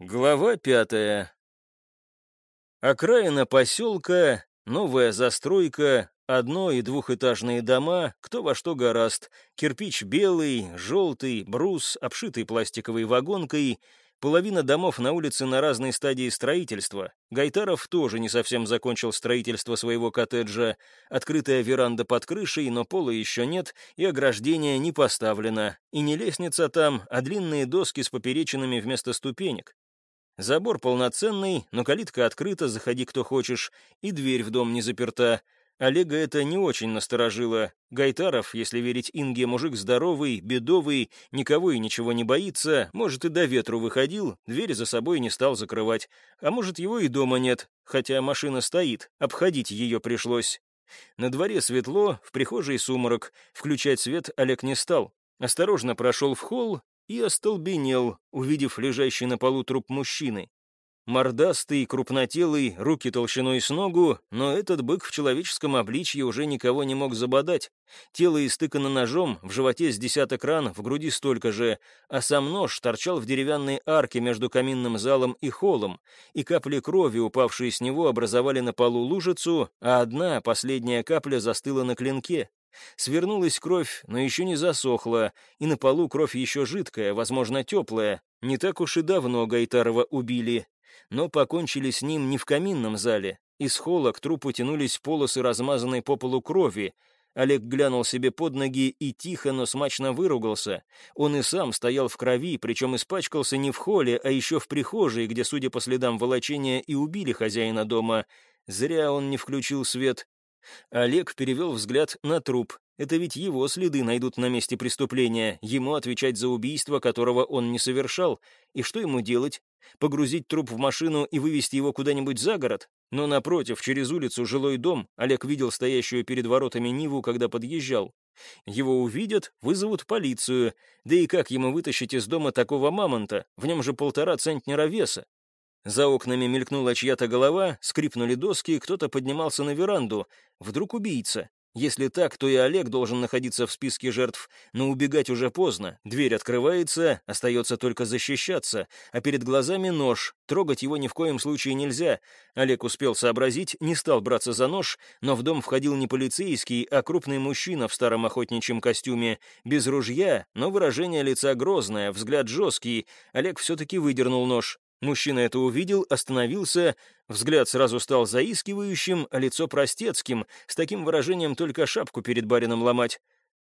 Глава пятая. Окраина поселка, новая застройка, одно- и двухэтажные дома, кто во что гораст, кирпич белый, желтый, брус, обшитый пластиковой вагонкой, половина домов на улице на разной стадии строительства. Гайтаров тоже не совсем закончил строительство своего коттеджа, открытая веранда под крышей, но пола еще нет, и ограждение не поставлено, и не лестница там, а длинные доски с поперечинами вместо ступенек. Забор полноценный, но калитка открыта, заходи кто хочешь, и дверь в дом не заперта. Олега это не очень насторожило. Гайтаров, если верить Инге, мужик здоровый, бедовый, никого и ничего не боится, может, и до ветру выходил, дверь за собой не стал закрывать. А может, его и дома нет, хотя машина стоит, обходить ее пришлось. На дворе светло, в прихожей сумрак, включать свет Олег не стал. Осторожно прошел в холл и остолбенел, увидев лежащий на полу труп мужчины. Мордастый, крупнотелый, руки толщиной с ногу, но этот бык в человеческом обличье уже никого не мог забодать. Тело истыкано ножом, в животе с десяток ран, в груди столько же, а сам нож торчал в деревянной арке между каминным залом и холлом, и капли крови, упавшие с него, образовали на полу лужицу, а одна, последняя капля, застыла на клинке. Свернулась кровь, но еще не засохла, и на полу кровь еще жидкая, возможно, теплая. Не так уж и давно Гайтарова убили. Но покончили с ним не в каминном зале. Из холла к трупу тянулись полосы размазанной по полу крови. Олег глянул себе под ноги и тихо, но смачно выругался. Он и сам стоял в крови, причем испачкался не в холле, а еще в прихожей, где, судя по следам волочения, и убили хозяина дома. Зря он не включил свет. Олег перевел взгляд на труп. Это ведь его следы найдут на месте преступления, ему отвечать за убийство, которого он не совершал. И что ему делать? Погрузить труп в машину и вывести его куда-нибудь за город? Но напротив, через улицу, жилой дом, Олег видел стоящую перед воротами Ниву, когда подъезжал. Его увидят, вызовут полицию. Да и как ему вытащить из дома такого мамонта? В нем же полтора центнера веса. За окнами мелькнула чья-то голова, скрипнули доски, кто-то поднимался на веранду. Вдруг убийца. Если так, то и Олег должен находиться в списке жертв, но убегать уже поздно. Дверь открывается, остается только защищаться, а перед глазами нож. Трогать его ни в коем случае нельзя. Олег успел сообразить, не стал браться за нож, но в дом входил не полицейский, а крупный мужчина в старом охотничьем костюме, без ружья, но выражение лица грозное, взгляд жесткий. Олег все-таки выдернул нож. Мужчина это увидел, остановился, взгляд сразу стал заискивающим, а лицо простецким, с таким выражением только шапку перед барином ломать.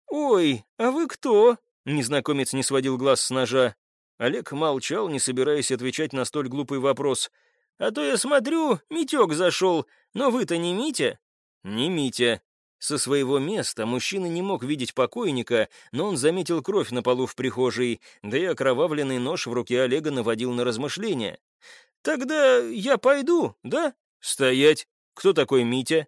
«Ой, а вы кто?» — незнакомец не сводил глаз с ножа. Олег молчал, не собираясь отвечать на столь глупый вопрос. «А то я смотрю, Митек зашел, но вы-то не Митя?» «Не Митя», со своего места мужчина не мог видеть покойника, но он заметил кровь на полу в прихожей, да и окровавленный нож в руке Олега наводил на размышления. «Тогда я пойду, да?» «Стоять! Кто такой Митя?»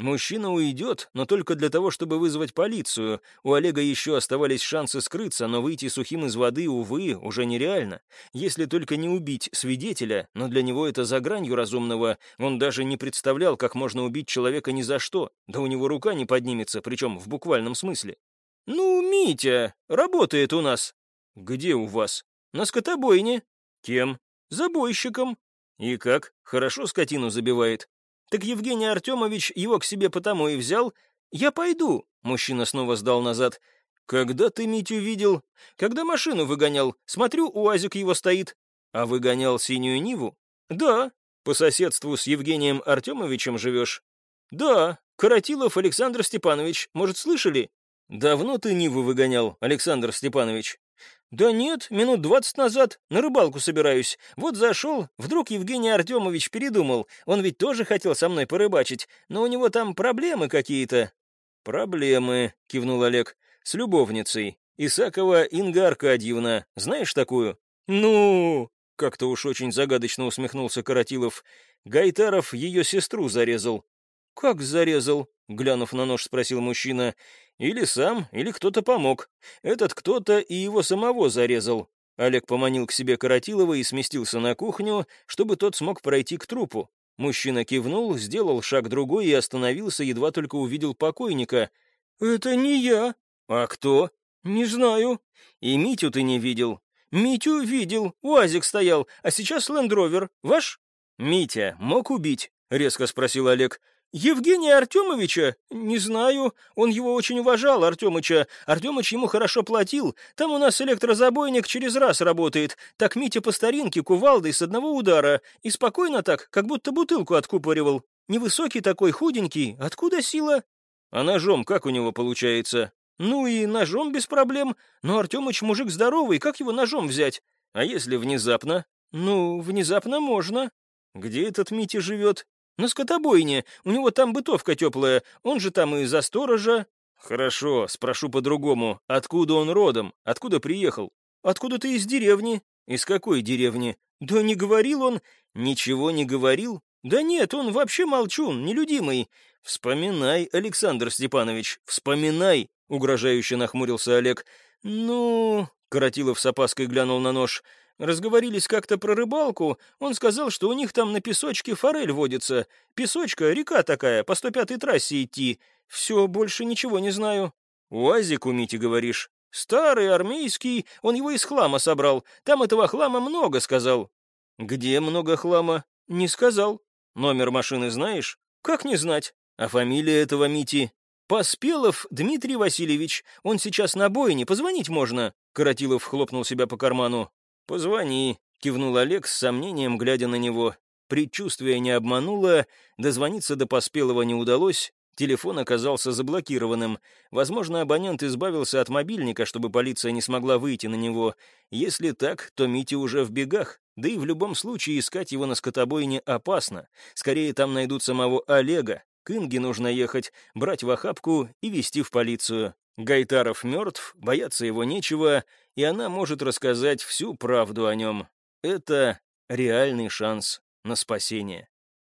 Мужчина уйдет, но только для того, чтобы вызвать полицию. У Олега еще оставались шансы скрыться, но выйти сухим из воды, увы, уже нереально. Если только не убить свидетеля, но для него это за гранью разумного. Он даже не представлял, как можно убить человека ни за что. Да у него рука не поднимется, причем в буквальном смысле. «Ну, Митя, работает у нас». «Где у вас?» «На скотобойне». «Кем?» «Забойщиком». «И как? Хорошо скотину забивает?» Так Евгений Артемович его к себе потому и взял. «Я пойду», — мужчина снова сдал назад. «Когда ты Митю видел?» «Когда машину выгонял. Смотрю, УАЗик его стоит». «А выгонял синюю Ниву?» «Да». «По соседству с Евгением Артемовичем живешь?» «Да. Каратилов Александр Степанович. Может, слышали?» «Давно ты Ниву выгонял, Александр Степанович?» «Да нет, минут двадцать назад. На рыбалку собираюсь. Вот зашел, вдруг Евгений Артемович передумал. Он ведь тоже хотел со мной порыбачить, но у него там проблемы какие-то». «Проблемы», — кивнул Олег. «С любовницей. Исакова Инга Аркадьевна. Знаешь такую?» «Ну...» — как-то уж очень загадочно усмехнулся Каратилов. «Гайтаров ее сестру зарезал». «Как зарезал?» — глянув на нож, спросил мужчина. Или сам, или кто-то помог. Этот кто-то и его самого зарезал. Олег поманил к себе Каратилова и сместился на кухню, чтобы тот смог пройти к трупу. Мужчина кивнул, сделал шаг другой и остановился, едва только увидел покойника. «Это не я». «А кто?» «Не знаю». «И Митю ты не видел?» Митю видел, УАЗик стоял, а сейчас Лендровер. Ваш?» «Митя мог убить?» — резко спросил Олег. «Евгения Артемовича? Не знаю. Он его очень уважал, Артемыча. Артемыч ему хорошо платил. Там у нас электрозабойник через раз работает. Так Митя по старинке кувалдой с одного удара. И спокойно так, как будто бутылку откупоривал. Невысокий такой, худенький. Откуда сила?» «А ножом как у него получается?» «Ну и ножом без проблем. Но Артемыч мужик здоровый, как его ножом взять?» «А если внезапно?» «Ну, внезапно можно». «Где этот Митя живет?» «На скотобойне. У него там бытовка теплая. Он же там и за сторожа». «Хорошо, спрошу по-другому. Откуда он родом? Откуда приехал?» «Откуда ты из деревни?» «Из какой деревни?» «Да не говорил он». «Ничего не говорил?» «Да нет, он вообще молчун, нелюдимый». «Вспоминай, Александр Степанович, вспоминай», — угрожающе нахмурился Олег. «Ну...» — Каратилов с опаской глянул на нож. Разговорились как-то про рыбалку. Он сказал, что у них там на песочке форель водится. Песочка, река такая, по 105-й трассе идти. Все, больше ничего не знаю. «Уазик у Мити, говоришь?» «Старый, армейский. Он его из хлама собрал. Там этого хлама много, сказал». «Где много хлама?» «Не сказал». «Номер машины знаешь?» «Как не знать?» «А фамилия этого Мити?» «Поспелов Дмитрий Васильевич. Он сейчас на бойне, позвонить можно». Каратилов хлопнул себя по карману. «Позвони», — кивнул Олег с сомнением, глядя на него. Предчувствие не обмануло, дозвониться до Поспелого не удалось, телефон оказался заблокированным. Возможно, абонент избавился от мобильника, чтобы полиция не смогла выйти на него. Если так, то Мити уже в бегах. Да и в любом случае искать его на скотобойне опасно. Скорее, там найдут самого Олега. К Инге нужно ехать, брать в охапку и везти в полицию. Гайтаров мертв, бояться его нечего, и она может рассказать всю правду о нем. Это реальный шанс на спасение.